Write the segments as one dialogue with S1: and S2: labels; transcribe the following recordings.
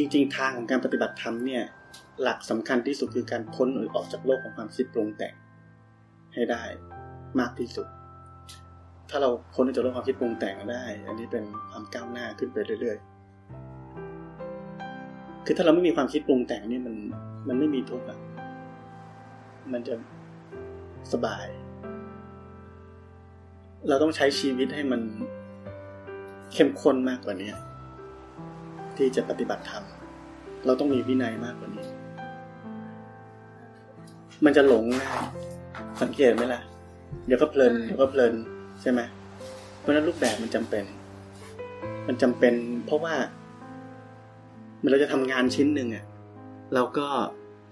S1: จริง ๆ ทางของการปฏิบัติธรรมเนี่ยหลักสำคัญที่สุดคือการพ้นหรือออกจากโลกของความคิดปรุงแต่งให้ได้มากที่สุด ถ้าเราพ้นจากโลกความคิดปรุงแต่งได้ อันนี้เป็นความก้าวหน้าขึ้นไปเรื่อย ๆ คือถ้าเราไม่มีความคิดปรุงแต่งเนี่ยมันมันไม่มีทุกข์อะมันจะสบาย เราต้องใช้ชีวิตให้มันเข้มข้นมากกว่านี้ ที่จะปฏิบัติธรรม เราต้องมีวินัยมากกว่านี้ มันจะหลงง่ายสังเกตไหมล่ะ เดี๋ยวก็เพลินเดี๋ยวก็เพลินใช่ไหมเพราะนั้นรูปแบบมันจำเป็น มันจำเป็น เพราะว่าเมื่อเราจะทำงานชิ้นหนึ่งอะเราก็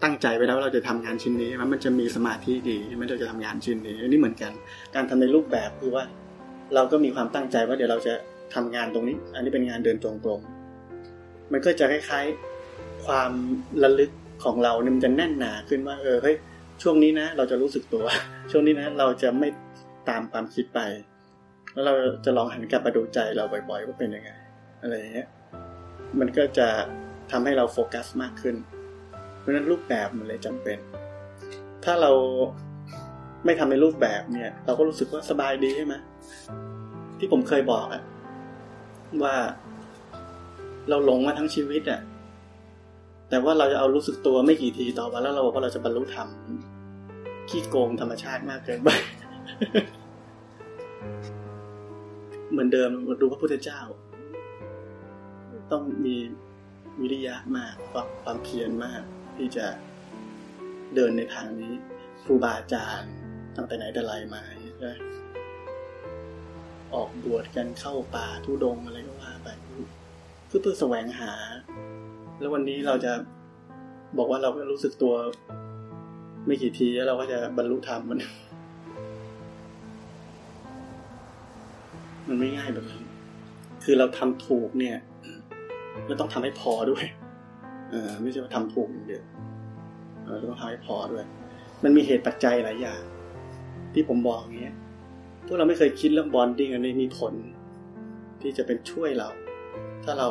S1: ตั้งใจไว้แล้วว่าเราจะทำงานชิ้นนี้ใช่ไหมมันจะมีสมาธิดีใช่ไหมเราจะทำงานชิ้นนี้อันนี้เหมือนกัน การทำในรูปแบบคือว่า เราก็มีความตั้งใจว่าเดี๋ยวเราจะทำงานตรงนี้ อันนี้เป็นงานเดินจงกรม มันก็จะคล้ายๆความระลึกของเราเนี่ยมันจะแน่นหนาขึ้นว่าเออเฮ้ยช่วงนี้นะ เราจะรู้สึกตัว ช่วงนี้นะ เราจะไม่ตามความคิดไป แล้วเราจะลองหันกลับมาดูใจเราบ่อยๆว่าเป็นยังไง อะไรอย่างเงี้ยมันก็จะทำให้เราโฟกัสมากขึ้น เพราะฉะนั้นรูปแบบมันเลยจำเป็น ถ้าเราไม่ทำในรูปแบบเนี่ย เราก็รู้สึกว่าสบายดีใช่ไหมที่ผมเคยบอกอะว่า เราหลงมาทั้งชีวิตอะแต่ว่าเราจะเอารู้สึกตัวไม่กี่ทีต่อวันแล้วเราบอกว่าเราจะบรรลุธรรมขี้โกงธรรมชาติมากเกินไปเหมือนเดิมดูพระพุทธเจ้า ต้องมีวิริยะมากความความเพียรมาก ที่จะเดินในทางนี้ครูบาอาจารย์ตั้งแต่ไหนแต่ไรมาใช่ออกบวชกันเข้าป่าทุดงอะไรก็ว่าไป เพื่อเพื่อแสวงหา แล้ววันนี้เราจะบอกว่าเราก็รู้สึกตัว ไม่กี่ทีแล้วเราก็จะบรรลุธรรมมัน มันไม่ง่ายแบบนั้นคือเราทำถูกเนี่ยเราต้องทำให้พอด้วย เออไม่ใช่ว่าทำถูกอย่างเดียวเราต้องทำให้พอด้วย มันมีเหตุปัจจัยหลายอย่าง ที่ผมบอกอย่างเงี้ยพวกเราไม่เคยคิดเรื่อง bonding อันนี้มีผล ที่จะเป็นช่วยเรา ถ้าเรา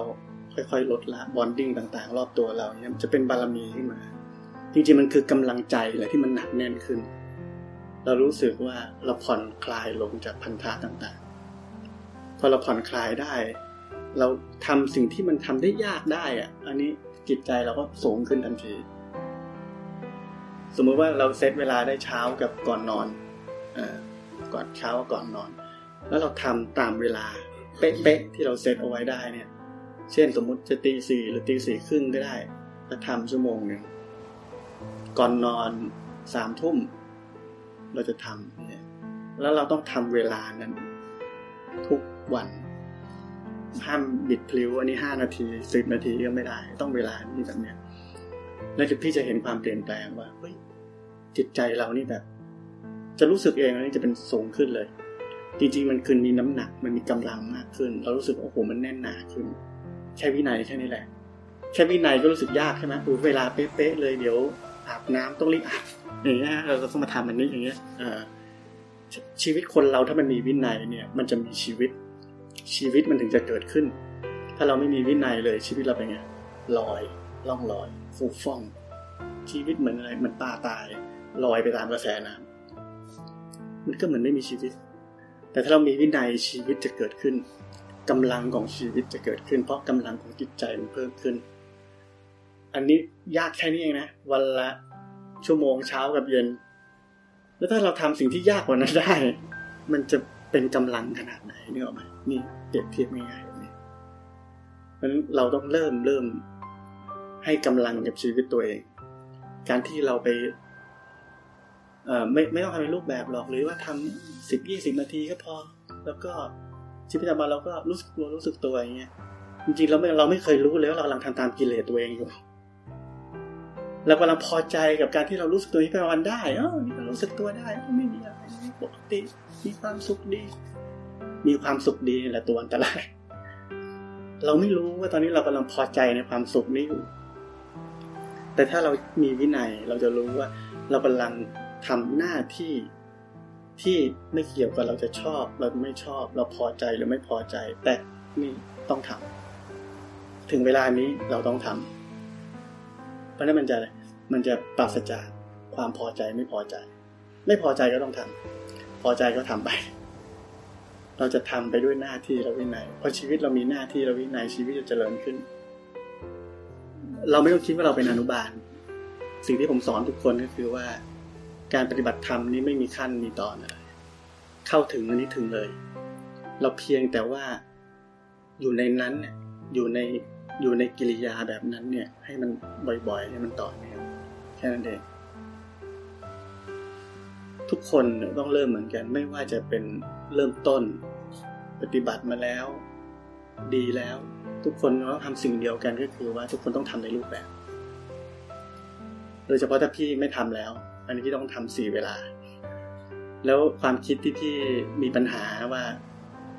S1: ค่อยๆ ลดละ bonding ต่างๆ รอบตัวเราเนี่ยจะเป็นบารมีขึ้นมา จริงๆมันคือกำลังใจแหละที่มันหนักแน่นขึ้น เรารู้สึกว่าเราผ่อนคลายลงจากพันธะต่างๆ พอเราผ่อนคลายได้ เราทำสิ่งที่มันทำได้ยากได้อะอันนี้จิตใจเราก็สูงขึ้นทันที สมมติว่าเราเซตเวลาได้เช้ากับก่อนนอนอก่อนเช้าก่อนนอน แล้วเราทำตามเวลาเป๊ะๆที่เราเซตเอาไว้ได้เนี่ย เช่นสมมุติจะตีสี่หรือตีสี่ครึ่งก็ได้แล้วทำชั่วโมงหนึ่งก่อนนอนสามทุ่ม เราจะทำเนี่ยแล้วเราต้องทำเวลานั้น ทุกวันห้ามบิดพลิ้วอันนี้ห้านาทีสิบนาทีก็ไม่ได้ ต้องเวลานี่แบบเนี้ยแล้วพี่จะเห็นความเปลี่ยนแปลงว่าเฮ้ยจิตใจเรานี่แบบ จะรู้สึกเองนี่จะเป็นสูงขึ้นเลย จริงๆ มันคือมีน้ำหนัก มันมีกำลังมากขึ้น เรารู้สึกโอ้โหมันแน่นหนาขึ้น แค่วินัยแค่นี้แหละแค่วินัยก็รู้สึกยากใช่ไหมอูเวลาเป๊ะๆเลยเดี๋ยวอาบน้ำต้องรีบอาบอย่างเงี้ยเราต้องมาทำอันนี้อย่างเงี้ยชีวิตคนเราถ้ามันมีวินัยเนี่ย มันจะมีชีวิต ชีวิตมันถึงจะเกิดขึ้น ถ้าเราไม่มีวินัยเลยชีวิตเราเป็นไงลอยล่องลอยฟูฟ่อง ชีวิตเหมือนอะไรเหมือนปลาตายลอยไปตามกระแสน้ำมันก็เหมือนไม่มีชีวิต แต่ถ้าเรามีวินัยชีวิตจะเกิดขึ้น กำลังของชีวิตจะเกิดขึ้น เพราะกำลังของจิตใจมันเพิ่มขึ้น อันนี้ยากแค่นี้เองนะวันละชั่วโมงเช้ากับเย็น แล้วถ้าเราทำสิ่งที่ยากกว่านั้นได้ มันจะเป็นกำลังขนาดไหนนี่ออกไหมนี่เปรียบเทียบง่ายๆแบบนี้เพราะนั้นเราต้องเริ่มเริ่มให้กำลังกับชีวิตตัวเอง การที่เราไปเอ่อไม่ไม่ต้องทำในรูปแบบหรอกหรือว่าทำสิบยี่สิบนาทีก็พอ แล้วก็ ชีวิตประจำวันเราก็รู้สึกตัวรู้สึกตัวอย่างเงี้ยจริงๆเราไม่เราไม่เคยรู้เลยว่าเรากำลังทำตามกิเลสตัวเองอยู่เรากำลังพอใจกับการที่เรารู้สึกตัวนี้ไปวันได้เออนี่ก็รู้สึกตัวได้ไม่มีอะไรปกติมีความสุขดี มีความสุขดีแหละตัวอันตรายเราไม่รู้ว่าตอนนี้เรากำลังพอใจในความสุขนี้อยู่ แต่ถ้าเรามีวินัยเราจะรู้ว่า เรากำลังทำหน้าที่ ที่ไม่เกี่ยวกับเราจะชอบ เราไม่ชอบ เราพอใจหรือไม่พอใจ แต่นี่ต้องทำถึงเวลานี้เราต้องทำเพราะนั้นมันจะมันจะปราศจากความพอใจไม่พอใจ ไม่พอใจก็ต้องทำพอใจก็ทำไป เราจะทำไปด้วยหน้าที่เราวินัยเพราะชีวิตเรามีหน้าที่เราวินัยชีวิตจะเจริญขึ้น เราไม่ต้องคิดว่าเราเป็นอนุบาล สิ่งที่ผมสอนทุกคนก็คือว่า การปฏิบัติธรรมนี้ไม่มีขั้นมีตอนอะไรเข้าถึงอันนี้ถึงเลย เราเพียงแต่ว่าอยู่ในนั้นเนี่ยอยู่ในอยู่ในกิริยาแบบนั้นเนี่ย ให้มันบ่อยๆให้มันต่อเนื่องแค่นั้นเองทุกคนต้องเริ่มเหมือนกัน ไม่ว่าจะเป็นเริ่มต้น ปฏิบัติมาแล้ว ดีแล้ว ทุกคนต้องทำสิ่งเดียวกันก็คือว่าทุกคนต้องทำในรูปแบบโดยเฉพาะถ้าพี่ไม่ทำแล้ว อันนี้พี่ต้องทำสี่เวลา แล้วความคิดที่พี่มีปัญหาว่า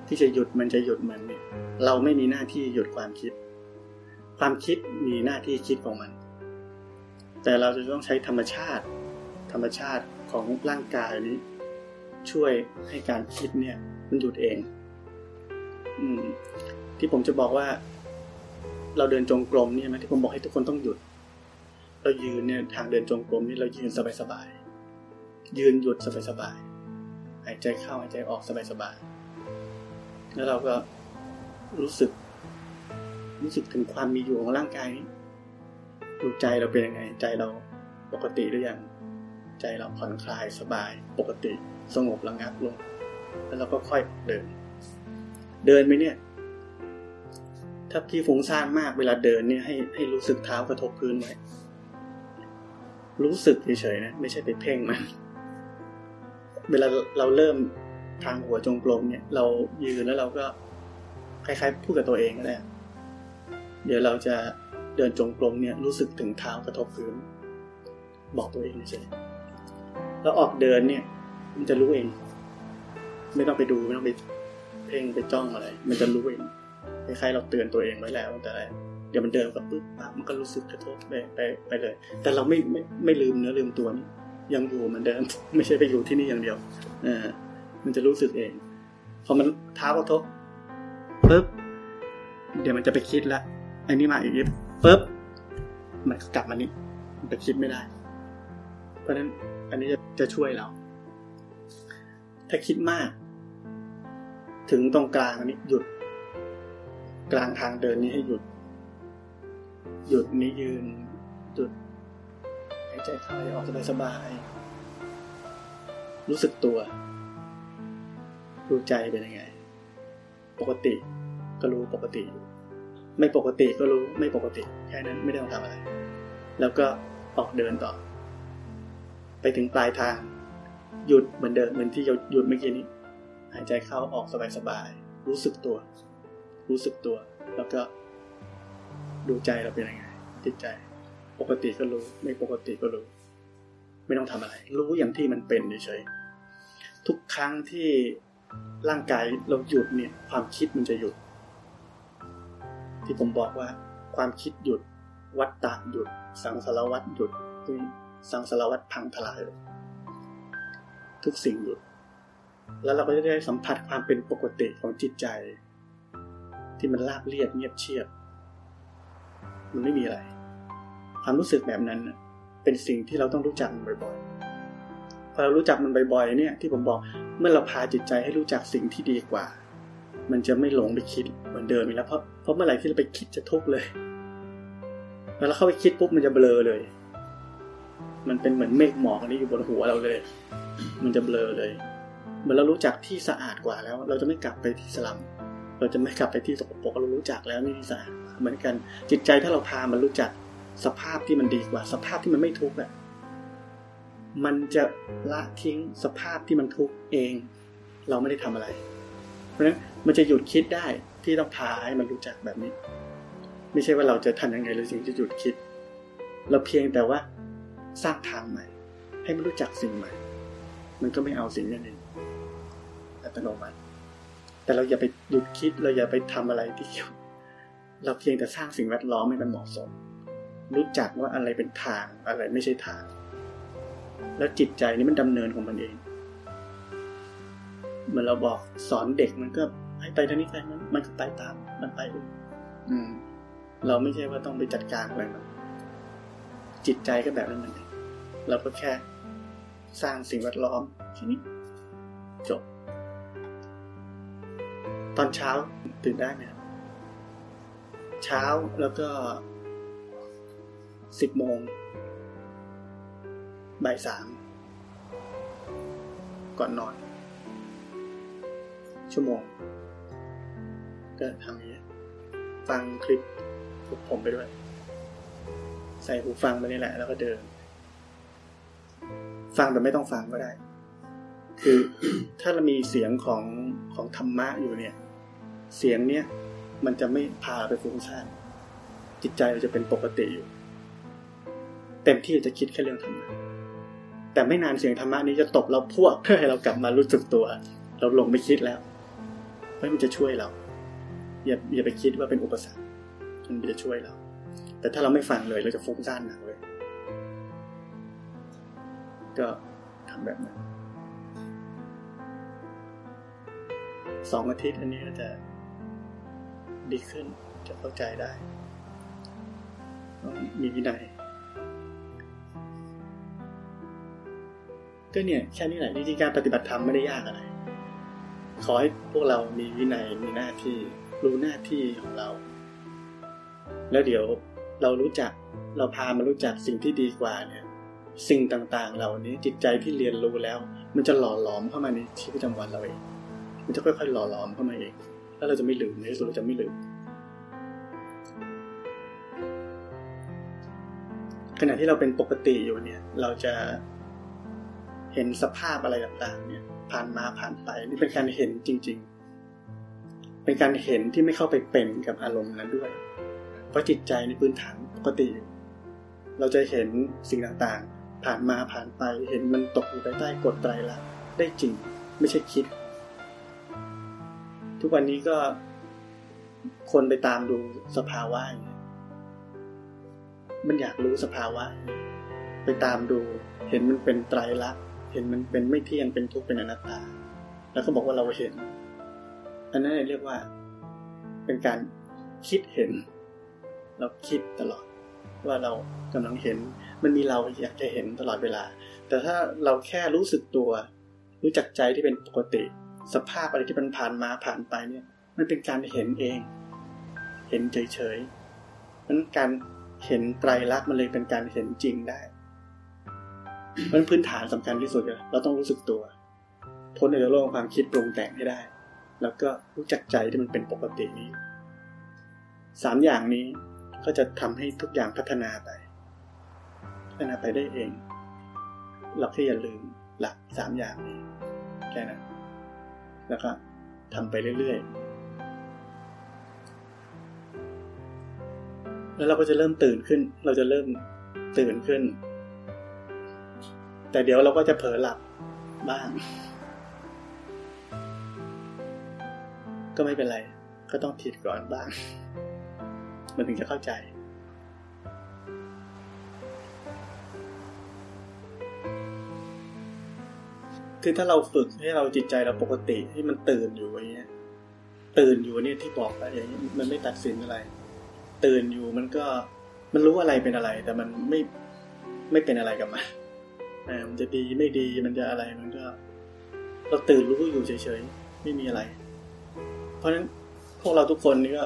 S1: ที่จะหยุดมันจะหยุดมันเนี่ยเราไม่มีหน้าที่หยุดความคิด ความคิดมีหน้าที่คิดของมัน แต่เราจะต้องใช้ธรรมชาติ ธรรมชาติของร่างกายนี้ ช่วยให้การคิดเนี่ย มันหยุดเอง อืม ที่ผมจะบอกว่า เราเดินจงกรมเนี่ยไหมที่ผมบอกให้ทุกคนต้องหยุด เรายืนเนี่ยทางเดินจงกรมนี่เรายืนสบายๆยืนหยุดสบายๆหายใจเข้าหายใจออกสบายๆแล้วเราก็รู้สึก รู้สึกถึงความมีอยู่ของร่างกายนี้ดูใจเราเป็นยังไง ใจเราปกติหรือยังใจเราผ่อนคลายสบาย ปกติสงบระงับลง แล้วเราก็ค่อยเดิน เดินไปเนี่ย ถ้าพี่ฟุ้งซ่านมากเวลาเดินเนี่ยให้ให้รู้สึกเท้ากระทบพื้นไว้ รู้สึกเฉยๆนะ ไม่ใช่ไปเพ่งมันเวลาเราเริ่มทางหัวจงกรมเนี่ย เรายืนแล้วเราก็คล้ายๆพูดกับตัวเองก็ได้เดี๋ยวเราจะเดินจงกรมเนี่ยรู้สึกถึงเท้ากระทบพื้น บอกตัวเองเฉยแล้วออกเดินเนี่ย มันจะรู้เอง ไม่ต้องไปดูไม่ต้องไปเพ่งไปจ้องอะไร มันจะรู้เองคล้ายๆเราเตือนตัวเองไว้แล้วแต่ เดี๋ยวมันเดินกับปึ๊บปั๊บมันก็รู้สึกกระทบไปไปไปเลย แต่เราไม่ไม่ไม่ลืมเนื้อลืมตัวนี่ยังอยู่เหมือนเดิม ไม่ใช่ไปอยู่ที่นี่อย่างเดียวเอ่ามันจะรู้สึกเองพอมันเท้ากระทบปุ๊บเดี๋ยวมันจะไปคิดละไอ้นี่มาอีกนิดปุ๊บมันกลับมานี่มันไปคิดไม่ได้ เพราะฉะนั้นอันนี้จะจะช่วยเรา ถ้าคิดมาก ถึงตรงกลางอันนี้หยุด กลางทางเดินนี้ให้หยุด หยุดนี้ยืนหยุดหายใจเข้าออกสบายๆรู้สึกตัวดูใจเป็นยังไง ปกติก็รู้ปกติ ไม่ปกติก็รู้ไม่ปกติ แค่นั้นไม่ได้ต้องทำอะไร แล้วก็ออกเดินต่อ ไปถึงปลายทาง หยุดเหมือนเดิมเหมือนที่เราหยุดเมื่อกี้นี้ หายใจเข้าออกสบายๆรู้สึกตัว รู้สึกตัว แล้วก็ ดูใจเราเป็นยังไงจิตใจ ปกติก็รู้ ไม่ปกติก็รู้ ไม่ต้องทำอะไร รู้อย่างที่มันเป็นเฉยๆทุกครั้งที่ร่างกายเราหยุดเนี่ย ความคิดมันจะหยุด ที่ผมบอกว่า ความคิดหยุด วัตตะหยุด สังสารวัตหยุดสังสารวัตพังทลายทุกสิ่งหยุด แล้วเราก็จะได้สัมผัสความเป็นปกติของจิตใจ ที่มันราบเรียบเงียบเชียบ มันไม่มีอะไร ความรู้สึกแบบนั้นเป็นสิ่งที่เราต้องรู้จักมันบ่อยๆพอเรารู้จักมันบ่อยๆเนี่ย ที่ผมบอกเมื่อเราพาจิตใจให้รู้จักสิ่งที่ดีกว่า มันจะไม่หลงไปคิดเหมือนเดิมอีกแล้วเพราะเพราะเมื่อไหร่ที่เราไปคิดจะทุกข์เลยแล้วเราเข้าไปคิดปุ๊บมันจะเบลอเลย มันเป็นเหมือนเมฆหมอกนี่อยู่บนหัวเราเลย มันจะเบลอเลยเมื่อเรารู้จักที่สะอาดกว่าแล้ว เราจะไม่กลับไปที่สลัม เราจะไม่กลับไปที่สกปรกเรารู้จักแล้วนี่ที่สะอาดเหมือนกัน จิตใจถ้าเราพามันรู้จักสภาพที่มันดีกว่า สภาพที่มันไม่ทุกข์อะมันจะละทิ้งสภาพที่มันทุกข์เอง เราไม่ได้ทำอะไร เพราะฉะนั้นมันจะหยุดคิดได้ที่ต้องพาให้มันรู้จักแบบนี้ ไม่ใช่ว่าเราจะทำยังไงเลยสิ่งจะหยุดคิด เราเพียงแต่ว่าสร้างทางใหม่ ให้มันรู้จักสิ่งใหม่ มันก็ไม่เอาสิ่งนั้นเองอัตโนมัติ แต่เราอย่าไปหยุดคิดเราอย่าไปทำอะไรที่เกี่ยวเราเพียงแต่สร้างสิ่งแวดล้อมให้มันเหมาะสม รู้จักว่าอะไรเป็นทางอะไรไม่ใช่ทาง แล้วจิตใจนี้มันดำเนินของมันเอง เหมือนเราบอกสอนเด็กมันก็ให้ไปทางนี้ไปนั้นมันก็ไปตามมันไปอืม เราไม่ใช่ว่าต้องไปจัดการอะไรมันจิตใจก็แบบนั้นเหมือนกันเราก็แค่สร้างสิ่งแวดล้อมทีนี้จบ ตอนเช้าตื่นได้ไหมเช้าแล้วก็สิบโมงบ่ายสามก่อนนอน ชั่วโมงก็ทำอย่างนี้ฟังคลิปผมไปด้วย ใส่หูฟังไปนี่แหละ แล้วก็เดิน ฟังแต่ไม่ต้องฟังก็ได้ คือถ้าเรามีเสียงของของธรรมะอยู่เนี่ย เสียงเนี้ยมันจะไม่พาไปฟุ้งซ่านจิตใจเราจะเป็นปกติอยู่ เต็มที่จะคิดแค่เรื่องธรรมะแต่ไม่นานเสียงธรรมะนี้จะตบเราพวกเพื่อให้เรากลับมารู้สึกตัว เราลงไม่คิดแล้วเพราะมันจะช่วยเราอย่าอย่าไปคิดว่าเป็นอุปสรรคมันจะช่วยเรา แต่ถ้าเราไม่ฟังเลยเราจะฟุ้งซ่านหนักเลยก็ทำแบบนั้นสองอาทิตย์อันนี้ก็จะ ดีขึ้นจะเข้าใจได้มีวินัยก็เนี่ยแค่นี้แหละวิธีการปฏิบัติธรรมไม่ได้ยากอะไร ขอให้พวกเรามีวินัยมีหน้าที่รู้หน้าที่ของเรา แล้วเดี๋ยวเรารู้จักเราพามารู้จักสิ่งที่ดีกว่าเนี่ย สิ่งต่างๆ เหล่านี้จิตใจที่เรียนรู้แล้ว มันจะหล่อหลอมเข้ามาในชีวิตประจำวันเราเองมันจะค่อยๆหล่อหลอมเข้ามาเอง แล้วเราจะไม่ลืมในที่สุดเราจะไม่ลืมขณะที่เราเป็นปกติอยู่เนี่ย เราจะเห็นสภาพอะไรต่างๆ เนี่ย ผ่านมาผ่านไปนี่เป็นการเห็นจริง ๆ เป็นการเห็นที่ไม่เข้าไปเป็นกับอารมณ์นั้นด้วย เพราะจิตใจในพื้นฐานปกติ เราจะเห็นสิ่งต่างๆ ผ่านมาผ่านไปเห็นมันตกอยู่ภายใต้กฎไตรลักษณ์ได้จริง ไม่ใช่คิด ทุกวันนี้ก็คนไปตามดูสภาวะมันอยากรู้สภาวะ ไปตามดู เห็นมันเป็นไตรลักษณ์เห็นมันเป็นไม่เที่ยงเป็นทุกข์เป็นอนัตตา แล้วก็บอกว่าเราเห็น อันนั้นเรียกว่า เป็นการคิดเห็น เราคิดตลอด ว่าเรากำลังเห็น มันมีเราอยากจะเห็นตลอดเวลา แต่ถ้าเราแค่รู้สึกตัว รู้จักใจที่เป็นปกติ สภาพอะไรที่มันผ่านมาผ่านไปเนี่ย มันเป็นการเห็นเอง เห็นเฉยๆนั้นการเห็นไตรลักษณ์มันเลยเป็นการเห็นจริงได้มันพื้นฐานสำคัญที่สุดเลยเราต้องรู้สึกตัว พ้นในโลกความคิดปรุงแต่งให้ได้ แล้วก็รู้จักใจที่มันเป็นปกตินี้สามอย่างนี้ก็จะทำให้ทุกอย่างพัฒนาไป พัฒนาไปได้เอง เราแค่อย่าลืมหลักสามอย่างนี้แค่นั้น แล้วก็ทำไปเรื่อยๆ แล้วเราก็จะเริ่มตื่นขึ้น เราจะเริ่มตื่นขึ้น แต่เดี๋ยวเราก็จะเผลอหลับบ้าง ก็ไม่เป็นไร ก็ต้องผิดก่อนบ้าง มันถึงจะเข้าใจ คือถ้าเราฝึกให้เราจิตใจเราปกติให้มันตื่นอยู่อย่างเงี้ย ตื่นอยู่เนี่ยที่บอกไปอย่างนี้มันไม่ตัดสินอะไร ตื่นอยู่มันก็มันรู้อะไรเป็นอะไร แต่มันไม่ไม่เป็นอะไรกับมันมันจะดีไม่ดีมันจะอะไรมันก็ เราตื่นรู้อยู่เฉยๆไม่มีอะไร เพราะฉะนั้นพวกเราทุกคนนี่ก็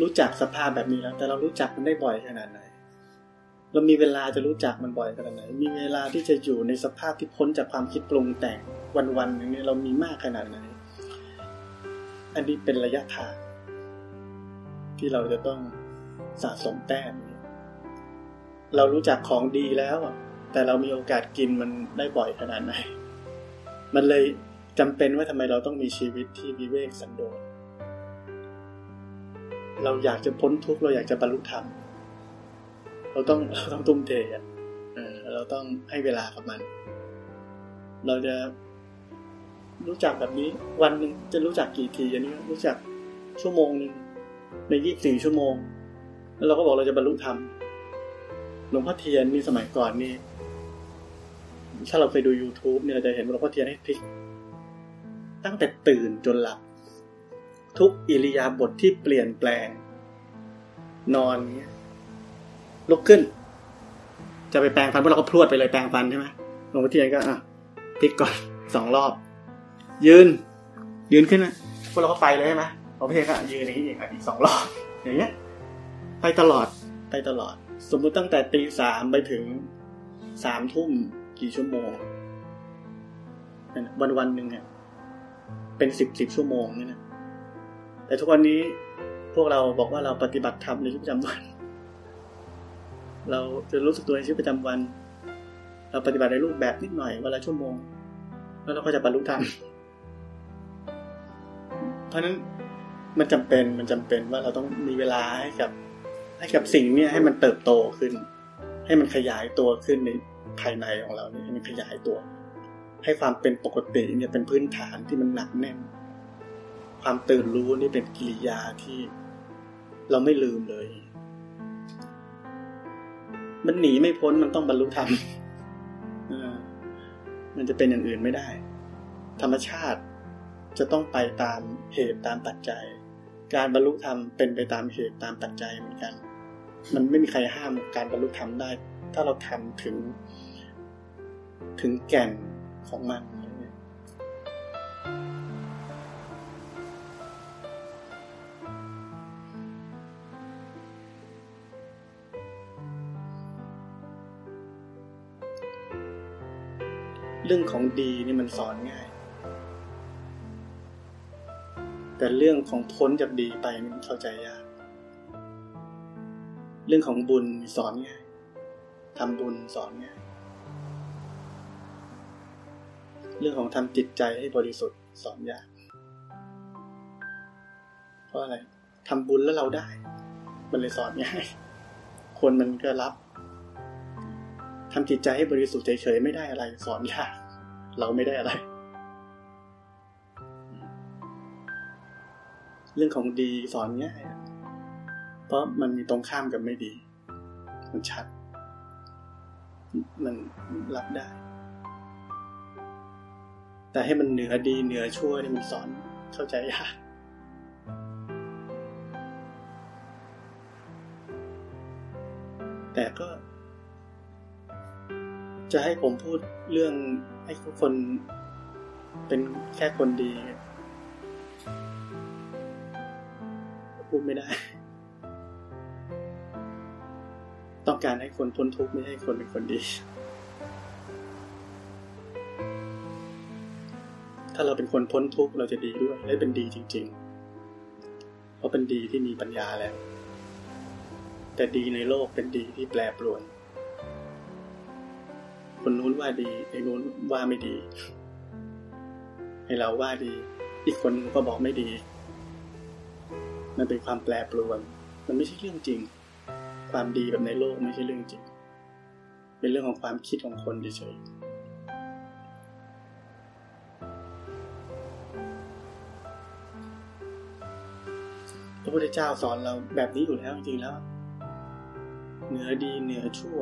S1: รู้จักสภาพแบบนี้แล้ว แต่เรารู้จักมันได้บ่อยขนาดไหน เรามีเวลาจะรู้จักมันบ่อยขนาดไหน มีเวลาที่จะอยู่ในสภาพที่พ้นจากความคิดปรุงแต่งวันๆอย่างนี้เรามีมากขนาดไหน อันนี้เป็นระยะทางที่เราจะต้องสะสมแต้ม เรารู้จักของดีแล้ว แต่เรามีโอกาสกินมันได้บ่อยขนาดไหน มันเลยจำเป็นว่าทำไมเราต้องมีชีวิตที่วิเวกสันโดษ เราอยากจะพ้นทุกข์เราอยากจะบรรลุธรรม เราต้องเราต้องทุ่มเทอะเราต้องให้เวลากับมัน เราจะรู้จักแบบนี้ วันหนึ่งจะรู้จักกี่ทีอันนี้รู้จักชั่วโมงหนึ่งในยี่สิบสี่ชั่วโมง แล้วเราก็บอกเราจะบรรลุธรรมหลวงพ่อเทียนนี่สมัยก่อนนี่ถ้าเราเคยดู YouTube เนี่ยเราจะเห็นหลวงพ่อเทียนให้พลิก ตั้งแต่ตื่นจนหลับ ทุกอิริยาบถทที่เปลี่ยนแปลง นอนเงี้ย ลุกขึ้น จะไปแปรงฟันพวกเราก็พรวดไปเลยแปรงฟันใช่ไหมหลวงพ่อเทียนก็อะพลิกก่อนสองรอบ ยืน ยืนขึ้นนะพวกเราก็ไปเลยใช่ไหมหลวงพ่อเทียนก็ยืนอย่างนี้อีกอีกสองรอบอย่างเงี้ย ไปตลอดไปตลอด สมมุติตั้งแต่ตีสามไปถึงสามทุ่มกี่ชั่วโมงวันวันหนึ่งเนี่ยเป็นสิบสิบชั่วโมงนี่นะแต่ทุกวันนี้พวกเราบอกว่าเราปฏิบัติธรรมในชีวิตประจำวัน เราจะรู้สึกตัวในชีวิตประจำวัน เราปฏิบัติในรูปแบบนิดหน่อยวันละชั่วโมง แล้วเราก็จะบรรลุธรรมเพราะนั้นมันจำเป็นมันจำเป็นว่าเราต้องมีเวลาให้กับ ให้กับสิ่งเนี้ยให้มันเติบโตขึ้น ให้มันขยายตัวขึ้นในภายในของเราเนี่ยให้มันขยายตัว ให้ความเป็นปกติเนี่ยเป็นพื้นฐานที่มันหนักแน่น ความตื่นรู้นี่เป็นกิริยาที่เราไม่ลืมเลย มันหนีไม่พ้นมันต้องบรรลุธรรมมันจะเป็นอย่างอื่นไม่ได้ ธรรมชาติจะต้องไปตามเหตุตามปัจจัย การบรรลุธรรมเป็นไปตามเหตุตามปัจจัยเหมือนกัน มันไม่มีใครห้ามการบรรลุธรรมได้ ถ้าเราทำถึง ถึงแก่นของมัน รื่องของดีนี่มันสอนง่าย แต่เรื่องของพ้นจากดีไปนี่มันเข้าใจยาก เรื่องของบุญสอนง่ายทำบุญสอนง่าย เรื่องของทำจิตใจให้บริสุทธิ์สอนยาก เพราะอะไรทำบุญแล้วเราได้ มันเลยสอนง่าย คนมันก็รับทำจิตใจให้บริสุทธิ์เฉยๆไม่ได้อะไรสอนยาก เราไม่ได้อะไร เรื่องของดีสอนง่าย เพราะมันมีตรงข้ามกับไม่ดี มันชัด มันรับได้ แต่ให้มันเหนือดีเหนือชั่วนี่มันสอนเข้าใจยากแต่ก็ จะให้ผมพูดเรื่องให้ทุกคนเป็นแค่คนดี พูดไม่ได้ ต้องการให้คนพ้นทุกข์ไม่ให้คนเป็นคนดี ถ้าเราเป็นคนพ้นทุกข์เราจะดีด้วยและเป็นดีจริง ๆ เพราะเป็นดีที่มีปัญญาแล้ว แต่ดีในโลกเป็นดีที่แปรปรวน คนนู้นว่าดีไอ้นู้นว่าไม่ดีให้เราว่าดี อีกคนก็บอกไม่ดี มันเป็นความแปรปรวน มันไม่ใช่เรื่องจริง ความดีแบบในโลกไม่ใช่เรื่องจริง เป็นเรื่องของความคิดของคนเฉยพระพุทธเจ้าสอนเราแบบนี้อยู่แล้วจริงๆแล้ว เหนือดีเหนือชั่ว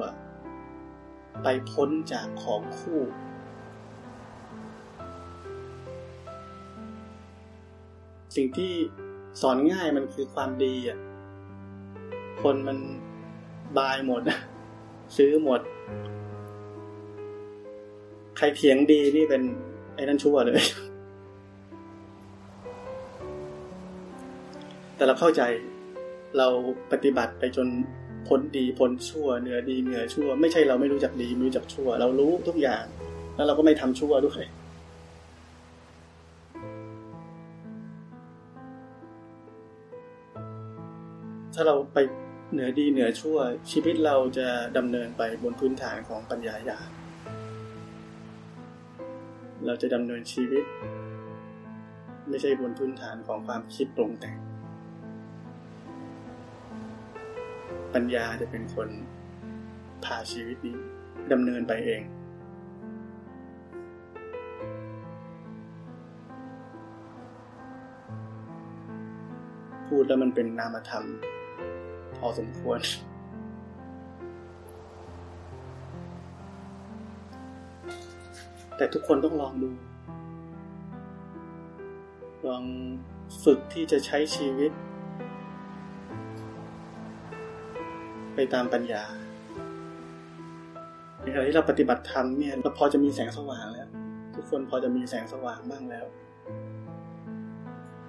S1: ไปพ้นจากของคู่ สิ่งที่สอนง่ายมันคือความดีอะ คนมันบายหมด ซื้อหมด ใครเถียงดีนี่เป็นไอ้นั่นชั่วเลย แต่เราเข้าใจเราปฏิบัติไปจน พ้นดีพ้นชั่วเหนือดีเหนือชั่ว ไม่ใช่เราไม่รู้จักดีไม่รู้จักชั่ว เรารู้ทุกอย่าง แล้วเราก็ไม่ทำชั่วด้วยถ้าเราไปเหนือดีเหนือชั่ว ชีวิตเราจะดำเนินไปบนพื้นฐานของปัญญาญาณเราจะดำเนินชีวิต ไม่ใช่บนพื้นฐานของความคิดปรุงแต่ง ปัญญาจะเป็นคนพาชีวิตนี้ดำเนินไปเอง พูดแล้วมันเป็นนามธรรม พอสมควร แต่ทุกคนต้องลองดู ลองฝึกที่จะใช้ชีวิต ไปตามปัญญาในขณะที่เราปฏิบัติธรรมเนี่ยเราพอจะมีแสงสว่างแล้ว ทุกคนพอจะมีแสงสว่างบ้างแล้ว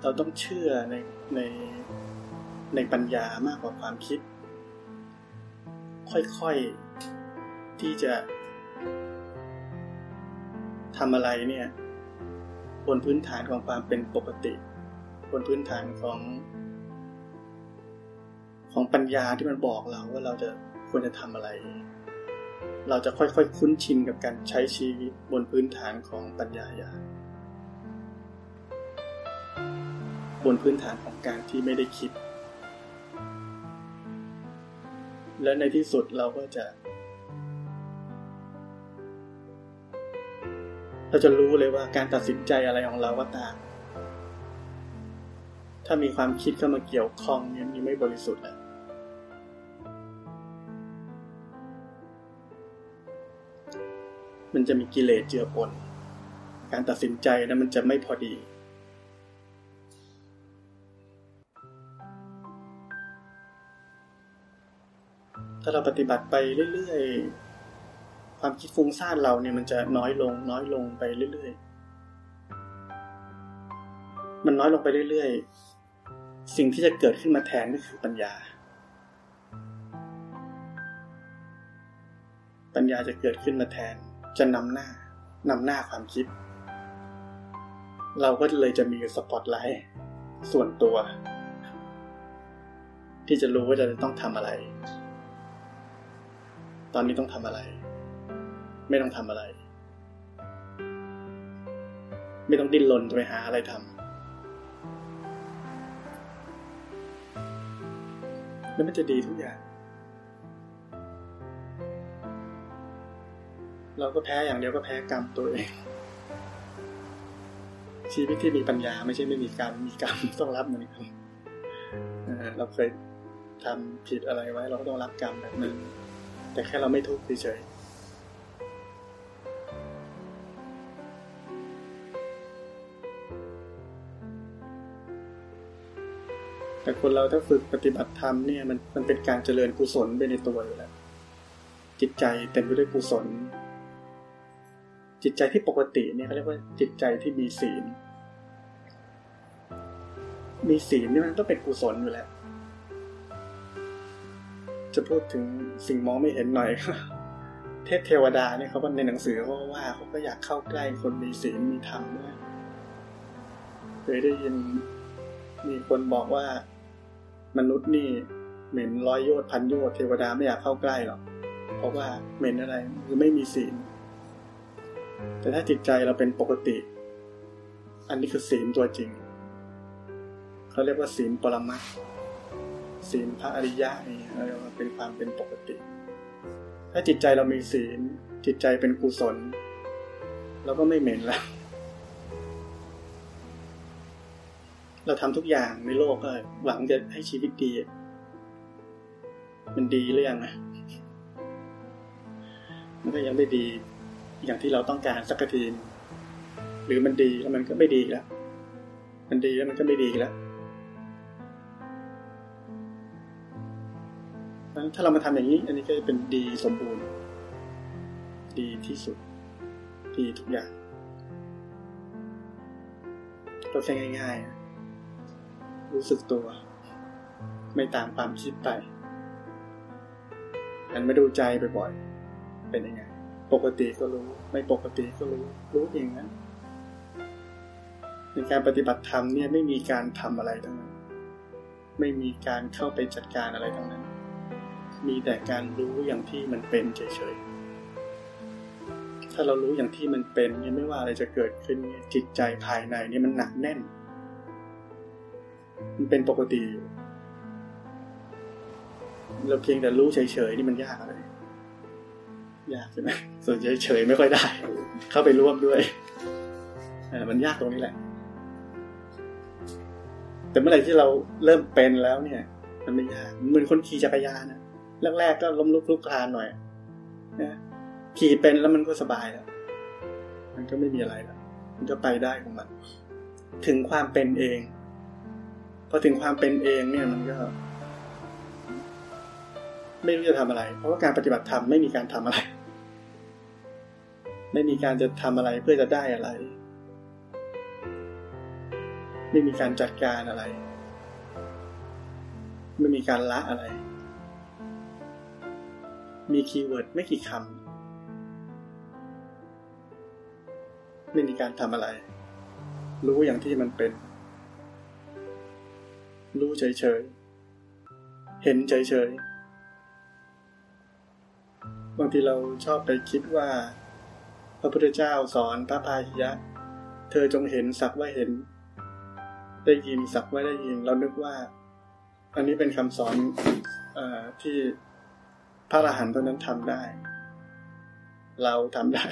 S1: เราต้องเชื่อในในในปัญญามากกว่าความคิด ค่อยๆที่จะทำอะไรเนี่ย บนพื้นฐานของความเป็นปกติ บนพื้นฐานของ ของปัญญาที่มันบอกเราว่าเราจะควรจะทำอะไร เราจะค่อยๆคุ้นชินกับการใช้ชีวิตบนพื้นฐานของปัญญาญาบนพื้นฐานของการที่ไม่ได้คิด และในที่สุดเราก็จะ เราจะรู้เลยว่าการตัดสินใจอะไรของเราก็ตามถ้ามีความคิดเข้ามาเกี่ยวข้องเนี่ยนี่ไม่บริสุทธิ์แล้ว มันจะมีกิเลสเจือปน การตัดสินใจนะมันจะไม่พอดี ถ้าเราปฏิบัติไปเรื่อยๆ ความคิดฟุ้งซ่านเราเนี่ยมันจะน้อยลง น้อยลงไปเรื่อยๆ มันน้อยลงไปเรื่อยๆ สิ่งที่จะเกิดขึ้นมาแทนก็คือปัญญาปัญญาจะเกิดขึ้นมาแทน จะนำหน้านำหน้าความคิด เราก็เลยจะมีสปอตไลท์ส่วนตัว ที่จะรู้ว่าจะต้องทำอะไร ตอนนี้ต้องทำอะไร ไม่ต้องทำอะไร ไม่ต้องดิ้นรนไปหาอะไรทำแล้วมันจะดีทุกอย่าง เราก็แพ้อย่างเดียวก็แพ้กรรมตัวเอง ชีวิตที่มีปัญญาไม่ใช่ไม่มีกรรมมีกรรมต้องรับเหมือนกันเราเคยทำผิดอะไรไว้ เราก็ต้องรับกรรมแบบนั้นแต่แค่เราไม่ทุกข์เฉยแต่คนเราถ้าฝึกปฏิบัติธรรมเนี่ยมันมันเป็นการเจริญกุศลไปในตัวอยู่แล้วจิตใจเต็มไปด้วยกุศล จิตใจที่ปกติเนี่ยเขาเรียกว่าจิตใจที่มีศีล มีศีลนี่มันต้องเป็นกุศลอยู่แล้ว จะพูดถึงสิ่งมองไม่เห็นหน่อยเทพเทวดาเนี่ยเขาในหนังสือเขาว่าเขาก็อยากเข้าใกล้คนมีศีลมีธรรมด้วยเคยได้ยินมีคนบอกว่ามนุษย์นี่เหม็นร้อยโยชน์พันโยชน์เทวดาไม่อยากเข้าใกล้หรอกเพราะว่าเหม็นอะไรคือไม่มีศีล แต่ถ้าจิตใจเราเป็นปกติ อันนี้คือศีลตัวจริง เขาเรียกว่าศีลปรมัตศีลพระอริยะนี่เรียกว่าเป็นความเป็นปกติ ถ้าจิตใจเรามีศีล จิตใจเป็นกุศลเราก็ไม่เหม็นแล้วเราทำทุกอย่างในโลกก็หวังจะให้ชีวิตดี มันดีหรือยังนะมันก็ยังไม่ดี อย่างที่เราต้องการสักทีหรือมันดีแล้วมันก็ไม่ดีแล้ว มันดีแล้วมันก็ไม่ดีแล้วถ้าเรามาทำอย่างนี้ อันนี้ก็จะเป็นดีสมบูรณ์ ดีที่สุด ดีทุกอย่างก็แค่ง่ายๆ รู้สึกตัว ไม่ตามความคิดไปหันมาดูใจบ่อยๆเป็นยังไง ปกติก็รู้ ไม่ปกติก็รู้ รู้เองนั้นในการปฏิบัติธรรมเนี่ยไม่มีการทำอะไรทั้งนั้น ไม่มีการเข้าไปจัดการอะไรทั้งนั้น มีแต่การรู้อย่างที่มันเป็นเฉยๆ ถ้าเรารู้อย่างที่มันเป็นเนี่ยไม่ว่าอะไรจะเกิดขึ้นจิตใจภายในนี่มันหนักแน่น มันเป็นปกติอยู่เราเพียงแต่รู้เฉยๆนี่มันยากอะไร ยากใช่ไหมส่วนเฉยๆไม่ค่อยได้ เข้าไปร่วมด้วยมันยากตรงนี้แหละ แต่เมื่อไหร่ที่เราเริ่มเป็นแล้วเนี่ย มันไม่ยากเหมือนคนขี่จักรยานนะแรกๆก็ล้มลุกลุกคลานหน่อยนะขี่เป็นแล้วมันก็สบายแล้วมันก็ไม่มีอะไรแล้วมันก็ไปได้ของมัน ถึงความเป็นเองพอถึงความเป็นเองเนี่ยมันก็ ไม่รู้จะทำอะไร เพราะว่าการปฏิบัติธรรมไม่มีการทำอะไร ไม่มีการจะทำอะไรเพื่อจะได้อะไร ไม่มีการจัดการอะไร ไม่มีการละอะไร มี keyword ไม่กี่คำไม่มีการทำอะไร รู้อย่างที่มันเป็น รู้เฉยๆ เห็นเฉยๆบางทีเราชอบไปคิดว่า พระพุทธเจ้าสอนพระพาหิยะ เธอจงเห็นสักว่าเห็น ได้ยินสักว่าได้ยิน เรานึกว่า อันนี้เป็นคำสอนอที่พระอรหันต์ตอนนั้นทำได้ เราทำได้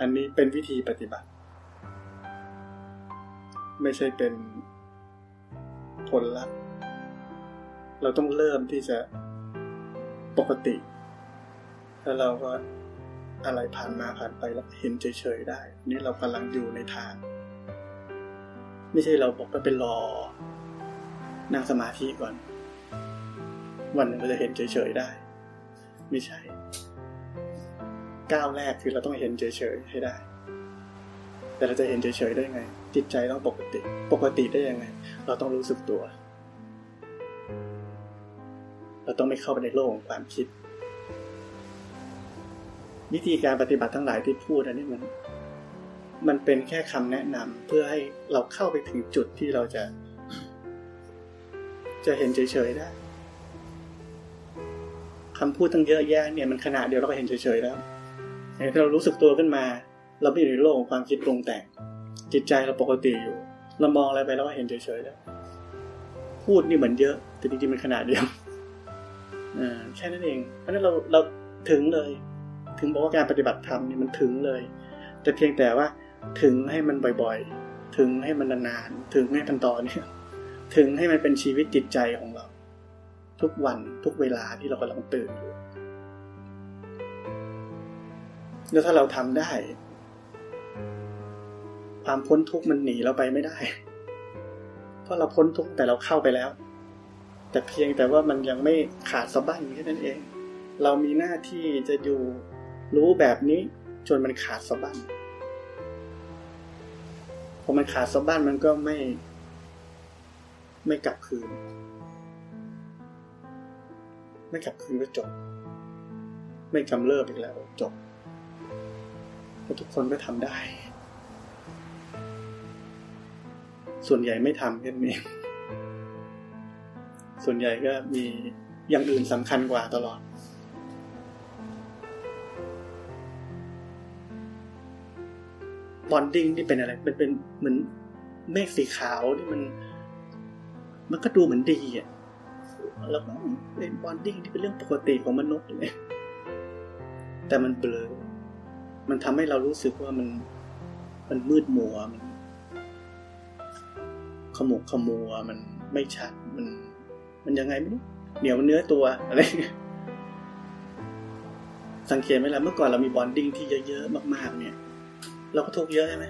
S1: อันนี้เป็นวิธีปฏิบัติ ไม่ใช่เป็นผลลัพธ์เราต้องเริ่มที่จะปกติ แล้วเราก็ อะไรผ่านมาผ่านไปแล้วเห็นเฉยๆได้ นี่เรากำลังอยู่ในทาง ไม่ใช่เราบอกว่าเป็นรอ นั่งสมาธิก่อน วันหนึ่งเราจะเห็นเฉยๆได้ ไม่ใช่ ก้าวแรกคือเราต้องเห็นเฉยๆให้ได้ แต่เราจะเห็นเฉยๆได้ไง จิตใจต้องปกติ ปกติได้ยังไง เราต้องรู้สึกตัว เราต้องไม่เข้าไปในโลกของความคิด วิธีการปฏิบัติทั้งหลายที่พูดอันนี้มัน มันเป็นแค่คำแนะนำเพื่อให้เราเข้าไปถึงจุดที่เราจะ จะเห็นเฉยๆได้คำพูดตั้งเยอะแยะเนี่ยมันขนาดเดียวเราก็เห็นเฉยๆแล้วถ้าเรารู้สึกตัวขึ้นมา เราไม่อยู่ในโลกของความคิดปรุงแต่ง จิตใจเราปกติอยู่ เรามองอะไรไปเราก็เห็นเฉยๆแล้วพูดนี่เหมือนเยอะ แต่จริงๆมันขนาดเดียวอ่าแค่นั้นเอง เพราะนั้นเราเราถึงเลย ถึงบอกว่าการปฏิบัติธรรมนี่มันถึงเลย แต่เพียงแต่ว่าถึงให้มันบ่อยๆ ถึงให้มันนานๆ ถึงให้มันต่อเนี่ยถึงให้มันเป็นชีวิตจิตใจของเรา ทุกวันทุกเวลาที่เรากำลังตื่นอยู่แล้วถ้าเราทำได้ ความพ้นทุกข์มันหนีเราไปไม่ได้ เพราะเราพ้นทุกข์แต่เราเข้าไปแล้ว แต่เพียงแต่ว่ามันยังไม่ขาดสะบั้นแค่นั้นเอง เรามีหน้าที่จะอยู่ รู้แบบนี้จนมันขาดสะบั้นพอมันขาดสะบั้นมันก็ไม่ ไม่กลับคืน ไม่กลับคืนก็จบ ไม่กำเริบอีกแล้วจบทุกคนก็ทำได้ ส่วนใหญ่ไม่ทำแค่นี้ส่วนใหญ่ก็มีอย่างอื่นสำคัญกว่าตลอด bonding นี่เป็นอะไรเป็นเป็นเหมือนเมฆสีขาวที่มัน มันก็ดูเหมือนดีอะแล้วก็เป็น bonding ที่เป็นเรื่องปกติของมนุษย์เลยแต่มันเบลอ มันทำให้เรารู้สึกว่ามันมันมืดมัวมันขมุกขมัวมันไม่ชัดมัน มันยังไงไม่รู้เหนียวเนื้อตัวอะไรสังเกตไหมล่ะเมื่อก่อนเรามี bonding ที่เยอะๆมาก ๆ เนี่ย เราก็ทุกข์เยอะใช่ไหม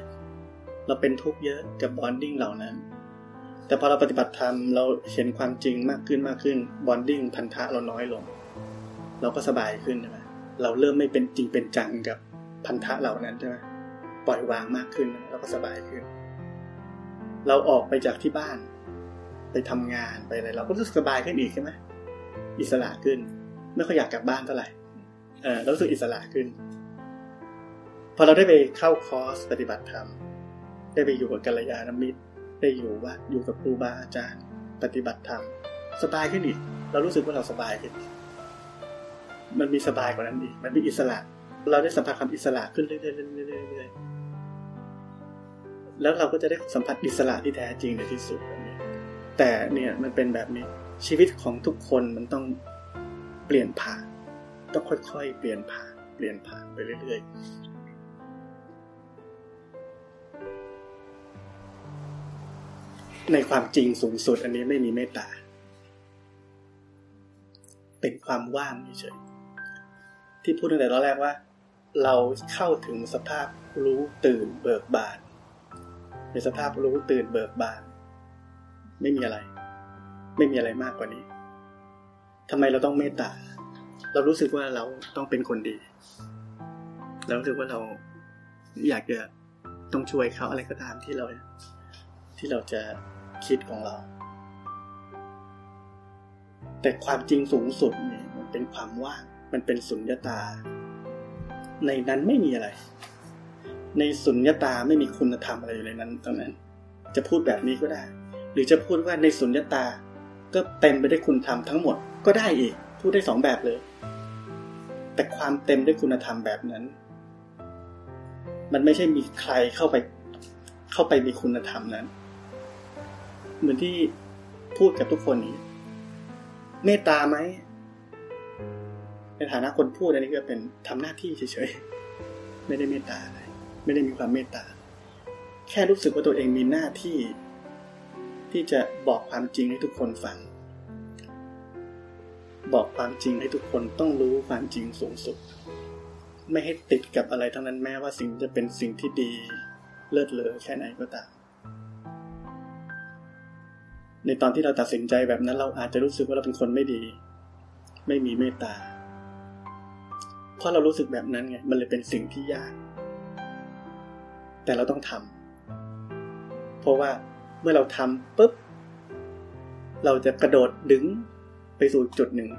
S1: เราเป็นทุกข์เยอะกับ bonding เหล่านั้น แต่พอเราปฏิบัติธรรมเราเห็นความจริงมากขึ้นมากขึ้น bonding พันธะเราน้อยลง เราก็สบายขึ้นใช่ไหมเราเริ่มไม่เป็นจริงเป็นจังกับพันธะเหล่านั้นใช่ไหมปล่อยวางมากขึ้นแล้วก็สบายขึ้น เราออกไปจากที่บ้าน ไปทำงานไปอะไรเราก็รู้สึกสบายขึ้นอีกใช่ไหมอิสระขึ้น ไม่ค่อยอยากกลับบ้านเท่าไหร่เออเรารู้สึกอิสระขึ้น พอเราได้ไปเข้าคอร์สปฏิบัติธรรม ได้ไปอยู่กับกัลยาณมิตร ได้อยู่วัดอยู่กับครูบาอาจารย์ ปฏิบัติธรรม สบายขึ้นอีก เรารู้สึกว่าเราสบายขึ้น มันมีสบายกว่านั้นอีก มันมีอิสระ เราได้สัมผัสความอิสระขึ้นเรื่อยๆแล้วเราก็จะได้สัมผัสอิสระที่แท้จริงในที่สุด แต่เนี่ยมันเป็นแบบนี้ชีวิตของทุกคนมันต้องเปลี่ยนผ่าน ต้องค่อยๆ เปลี่ยนผ่าน เปลี่ยนผ่านไปเรื่อย ในความจริงสูงสุด อันนี้ไม่มีเมตตา เป็นความว่างเฉยที่พูดตั้งแต่ตอนแรกว่า เราเข้าถึงสภาพรู้ตื่นเบิกบานในสภาพรู้ตื่นเบิกบาน ไม่มีอะไร ไม่มีอะไรมากกว่านี้ทำไมเราต้องเมตตา เรารู้สึกว่าเราต้องเป็นคนดี เรารู้สึกว่าเราอยากจะต้องช่วยเขาอะไรก็ตามที่เรา ที่เราจะ คิดของเรา แต่ความจริงสูงสุดเนี่ยมันเป็นความว่างมันเป็นสุญญตา ในนั้นไม่มีอะไร ในสุญญตาไม่มีคุณธรรมอะไรอยู่ในนั้นตรงนั้น จะพูดแบบนี้ก็ได้ หรือจะพูดว่าในสุญญตา ก็เต็มไปด้วยคุณธรรมทั้งหมดก็ได้อีก พูดได้สองแบบเลย แต่ความเต็มด้วยคุณธรรมแบบนั้น มันไม่ใช่มีใครเข้าไป เข้าไปมีคุณธรรมนั้น เหมือนที่พูดกับทุกคนนี้ เมตตาไหม ในฐานะคนพูดอันนี้ก็เป็นทำหน้าที่เฉยๆ ไม่ได้เมตตาอะไร ไม่ได้มีความเมตตา แค่รู้สึกว่าตัวเองมีหน้าที่ ที่จะบอกความจริงให้ทุกคนฟัง บอกความจริงให้ทุกคนต้องรู้ความจริงสูงสุด ไม่ให้ติดกับอะไรทั้งนั้นแม้ว่าสิ่งจะเป็นสิ่งที่ดีเลิศเลอแค่ไหนก็ตาม ในตอนที่เราตัดสินใจแบบนั้น เราอาจจะรู้สึกว่าเราเป็นคนไม่ดี ไม่มีเมตตาเพราะเรารู้สึกแบบนั้นไง มันเลยเป็นสิ่งที่ยาก แต่เราต้องทำเพราะว่าเมื่อเราทำปุ๊บ เราจะกระโดดดึงไปสู่จุดหนึ่ง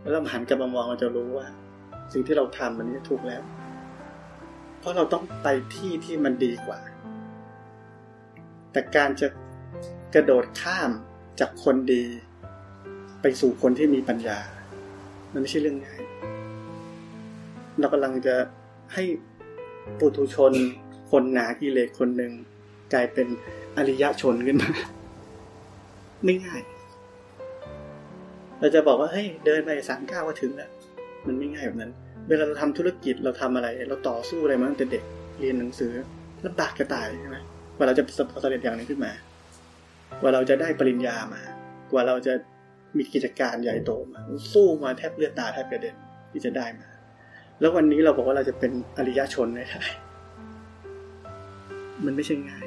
S1: แล้วเราหันกลับมามองเราจะรู้ว่า สิ่งที่เราทำมันนี้ถูกแล้ว เพราะเราต้องไปที่ที่มันดีกว่า แต่การจะ กระโดดข้ามจากคนดี ไปสู่คนที่มีปัญญา มันไม่ใช่เรื่องง่าย เรากำลังจะให้ปุถุชน คนหนากิเลสคนหนึ่งกลายเป็นอริยชนขึ้นมาไม่ง่าย เราจะบอกว่าเฮ้ยเดินไปสามก้าวก็ถึงแล้วมันไม่ง่ายแบบนั้น เวลาเราทำธุรกิจเราทำอะไร เราต่อสู้อะไรมาตั้งแต่เด็กเรียนหนังสือลำบากกระตายใช่ไหมว่าเราจะประสบความสำเร็จอย่างนี้ขึ้นมา ว่าเราจะได้ปริญญามากว่าเราจะมีกิจการใหญ่โตมาสู้มาแทบเลือดตาแทบกระเด็นที่จะได้มา แล้ววันนี้เราบอกว่าเราจะเป็นอริยชนไม่ได้มันไม่ใช่ง่าย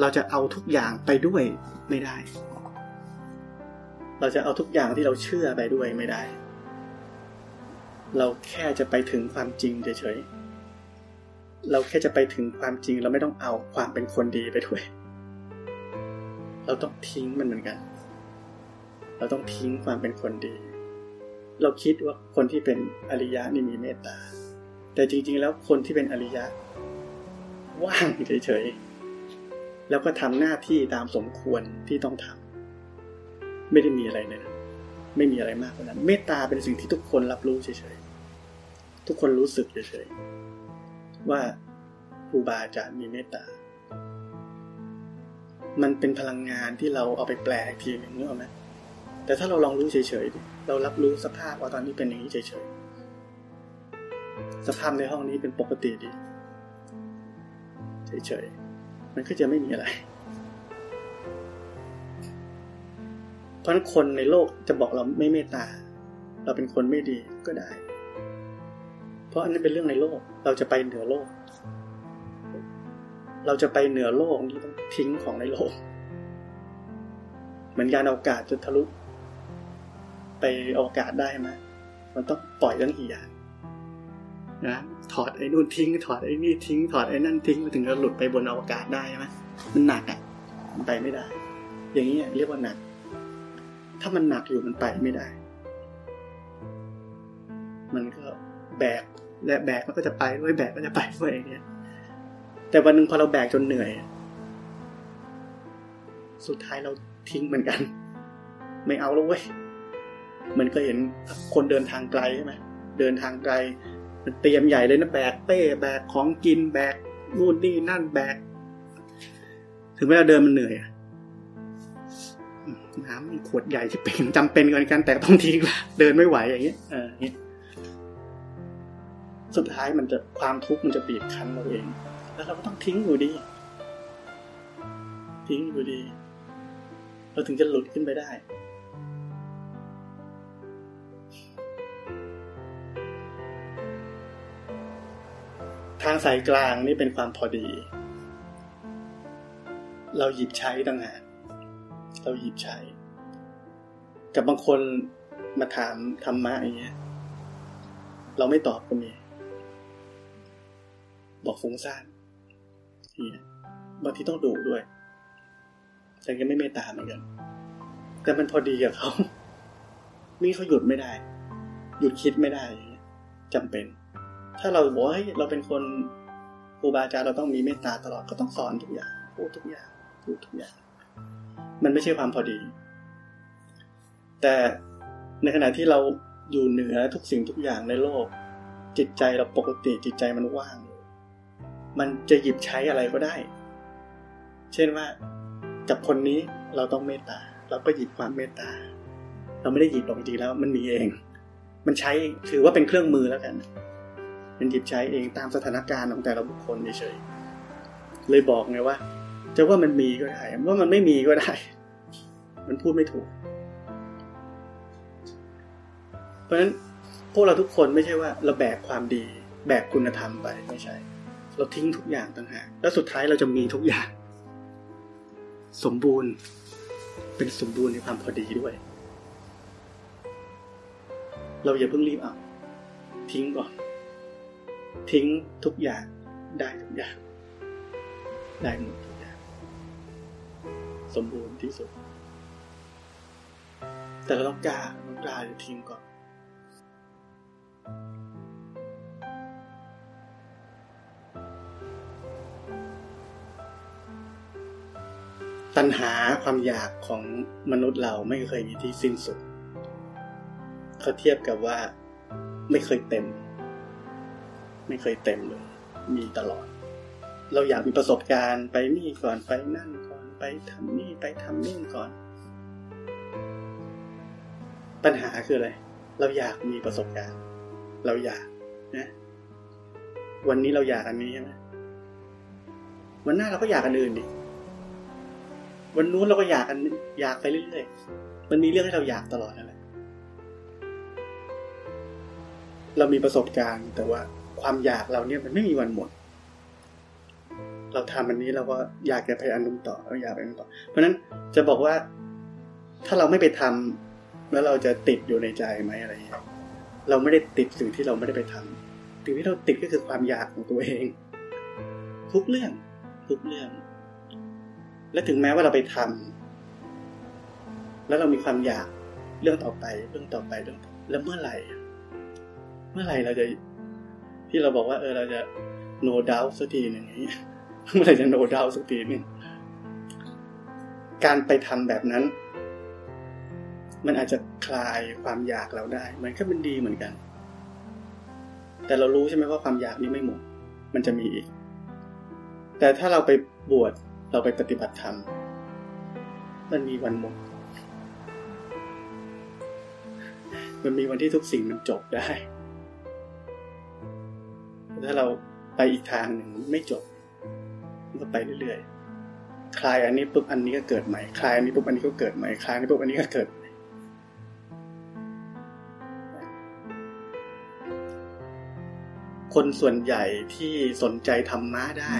S1: เราจะเอาทุกอย่างไปด้วยไม่ได้ เราจะเอาทุกอย่างที่เราเชื่อไปด้วยไม่ได้ เราแค่จะไปถึงความจริงเฉยๆเราแค่จะไปถึงความจริงเราไม่ต้องเอาความเป็นคนดีไปด้วย เราต้องทิ้งมันเหมือนกัน เราต้องทิ้งความเป็นคนดี เราคิดว่าคนที่เป็นอริยะนี่มีเมตตา แต่จริง ๆ แล้วคนที่เป็นอริยะ ว่างเฉยๆ แล้วก็ทำหน้าที่ตามสมควรที่ต้องทำ ไม่ได้มีอะไรในนั้นไม่มีอะไรมากกว่านั้น เมตตาเป็นสิ่งที่ทุกคนรับรู้เฉยๆ ทุกคนรู้สึกเฉยๆ ว่าครูบาอาจารย์มีเมตตา มันเป็นพลังงานที่เราเอาไปแปลอีกทีหนึ่งนึกออกไหมแต่ถ้าเราลองรู้เฉยๆเรารับรู้สภาพว่าตอนนี้เป็นอย่างนี้เฉยๆสภาพในห้องนี้เป็นปกติดีเฉยๆมันก็จะไม่มีอะไร เพราะนั้นคนในโลกจะบอกเราไม่เมตตา เราเป็นคนไม่ดีก็ได้ เพราะอันนั้นเป็นเรื่องในโลกเราจะไปเหนือโลก เราจะไปเหนือโลกนี่ต้องทิ้งของในโลก เหมือนยานอวกาศจะทะลุ ไปอวกาศได้ไหมมันต้องปล่อยเรื่องอีอย่างนะถอดไอ้นู่นทิ้ง ถอดไอ้นี่ทิ้ง ถอดไอ้นั่นทิ้งมาถึงจะหลุดไปบนอวกาศได้ไหมมันหนักอะมันไปไม่ได้ อย่างนี้เรียกว่าหนัก ถ้ามันหนักอยู่มันไปไม่ได้ มันก็แบกและแบกมันก็จะไปด้วยแบกก็จะไปด้วยอย่างเงี้ย แต่วันหนึ่งพอเราแบกจนเหนื่อย สุดท้ายเราทิ้งเหมือนกัน ไม่เอาแล้วเว้ยมันก็เห็นคนเดินทางไกลใช่ไหมเดินทางไกล มันเตรียมใหญ่เลยนะแบกเป้แบกของกินแบกนู่นนี่นั่นแบก ถึงเวลาเดินมันเหนื่อยน้ำขวดใหญ่ที่เป็นจำเป็นกันกันแต่ต้องทิ้งละเดินไม่ไหวอย่างเงี้ยเออสุดท้ายมันจะความทุกข์มันจะบีบคั้นเราเอง แล้วเราก็ต้องทิ้งอยู่ดี ทิ้งอยู่ดี เราถึงจะหลุดขึ้นไปได้ ทางสายกลางนี่เป็นความพอดี เราหยิบใช้ต่างหากเราหยิบใช้ กับบางคนมาถามธรรมะอย่างเงี้ย เราไม่ตอบก็มีบอกฟุ้งซ่าน เนี่ยบางทีต้องดูด้วย แต่ก็ไม่เมตตาเหมือนกันแต่มันพอดีกับเขามีเขาหยุดไม่ได้ หยุดคิดไม่ได้จำเป็น ถ้าเราบอกว่าเราเป็นคนครูบาอาจารย์เราต้องมีเมตตาตลอดก็ต้องสอนทุกอย่างพูดทุกอย่างพูดทุกอย่าง มันไม่ใช่ความพอดี แต่ในขณะที่เราอยู่เหนือทุกสิ่งทุกอย่างในโลก จิตใจเราปกติจิตใจมันว่าง มันจะหยิบใช้อะไรก็ได้ เช่นว่า กับคนนี้เราต้องเมตตา เราก็หยิบความเมตตา เราไม่ได้หยิบหรอกจริงแล้วมันมีเอง มันใช้ถือว่าเป็นเครื่องมือแล้วกัน มันหยิบใช้เองตามสถานการณ์ของแต่ละบุคคลเฉยๆเลยบอกไงว่า จะว่ามันมีก็ได้ว่ามันไม่มีก็ได้ มันพูดไม่ถูก เพราะฉะนั้นพวกเราทุกคนไม่ใช่ว่าเราแบกความดี แบกคุณธรรมไปไม่ใช่ เราทิ้งทุกอย่างต่างหากแล้วสุดท้ายเราจะมีทุกอย่าง สมบูรณ์เป็นสมบูรณ์ในความพอดีด้วย เราอย่าเพิ่งรีบเอาทิ้งก่อน ทิ้งทุกอย่างได้ทุกอย่าง ได้หมดทุกอย่าง สมบูรณ์ที่สุด แต่เราต้องกล้าต้องกล้าจะทิ้งก่อน ตัณหาความอยากของมนุษย์เราไม่เคยมีที่สิ้นสุดเขาเทียบกับว่าไม่เคยเต็ม ไม่เคยเต็มเลย มีตลอด เราอยากมีประสบการณ์ไปนี่ก่อนไปนั่นก่อนไปทำนี่ไปทำนู่นก่อน ปัญหาคืออะไร เราอยากมีประสบการณ์ เราอยากนะวันนี้เราอยากอันนี้ใช่ไหมวันหน้าเราก็อยากอันอื่นดิ วันนู้นเราก็อยากกันอยากไปเรื่อยๆ มันมีเรื่องให้เราอยากตลอดนั่นแหละเรามีประสบการณ์แต่ว่าความอยากเราเนี่ยมันไม่มีวันหมด เราทำอันนี้เราก็อยากจะไปอันนู้นต่อเราอยากไปอันนู้นต่อ เพราะฉะนั้นจะบอกว่าถ้าเราไม่ไปทำแล้วเราจะติดอยู่ในใจไหมอะไรอย่างเงี้ยเราไม่ได้ติดสิ่งที่เราไม่ได้ไปทำสิ่งที่เราติดก็คือความอยากของตัวเอง ทุกเรื่องทุกเรื่อง และถึงแม้ว่าเราไปทำแล้วเรามีความอยากเรื่องต่อไป เรื่องต่อไปเรื่องแล้วเมื่อไหร่ เมื่อไหร่เราจะที่เราบอกว่า เออเราจะ no doubt สักทีหนึ่งอย่างนี้เมื่อไหร่จะ no doubt สักทีหนึ่งการไปทำแบบนั้น มันอาจจะคลายความอยากเราได้ มันก็เป็นดีเหมือนกัน แต่เรารู้ใช่ไหมว่าความอยากนี้ไม่หมด มันจะมีอีก แต่ถ้าเราไปบวช เราไปปฏิบัติธรรม มันมีวันหมด มันมีวันที่ทุกสิ่งมันจบได้ ถ้าเราไปอีกทางหนึ่งไม่จบ มันก็ไปเรื่อยๆ คลายอันนี้ปุ๊บอันนี้ก็เกิดใหม่ คลายอันนี้ปุ๊บอันนี้ก็เกิดใหม่ คลายอันนี้ปุ๊บอันนี้ก็เกิดคนส่วนใหญ่ที่สนใจธรรมะได้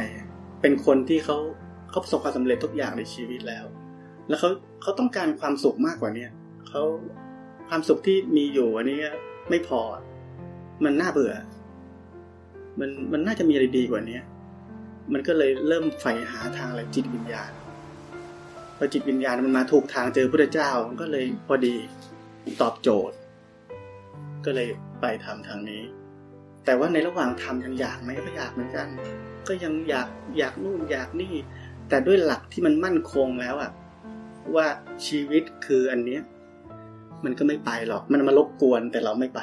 S1: เป็นคนที่เขา เขาประสบความสำเร็จทุกอย่างในชีวิตแล้ว แล้วเขาเขาต้องการความสุขมากกว่าเนี้ยเขาความสุขที่มีอยู่อันนี้ไม่พอ มันน่าเบื่อ มันมันน่าจะมีอะไรดีกว่านี้มันก็เลยเริ่มใฝ่หาทางอะไรจิตวิญญาณพอจิตวิญญาณมันมาถูกทางเจอพระเจ้ามันก็เลยพอดีตอบโจทย์ ก็เลยไปทำทางนี้ แต่ว่าในระหว่างทำยังอยากไหมก็อยากเหมือนกัน ก็ยังอยากอยากนู่นอยากนี่ แต่ด้วยหลักที่มันมั่นคงแล้วอะว่าชีวิตคืออันเนี้ย มันก็ไม่ไปหรอก มันมารบกวนแต่เราไม่ไป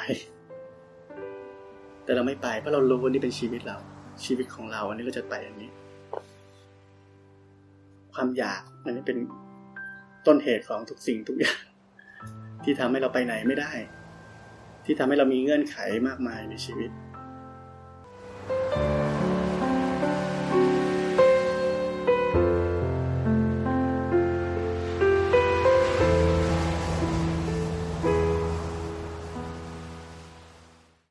S1: แต่เราไม่ไปเพราะเรารู้ว่านี่เป็นชีวิตเรา ชีวิตของเรา อันนี้เราจะไปอันนี้ ความอยากอันนี้เป็นต้นเหตุของทุกสิ่งทุกอย่าง ที่ทำให้เราไปไหนไม่ได้ ที่ทำให้เรามีเงื่อนไขมากมายในชีวิต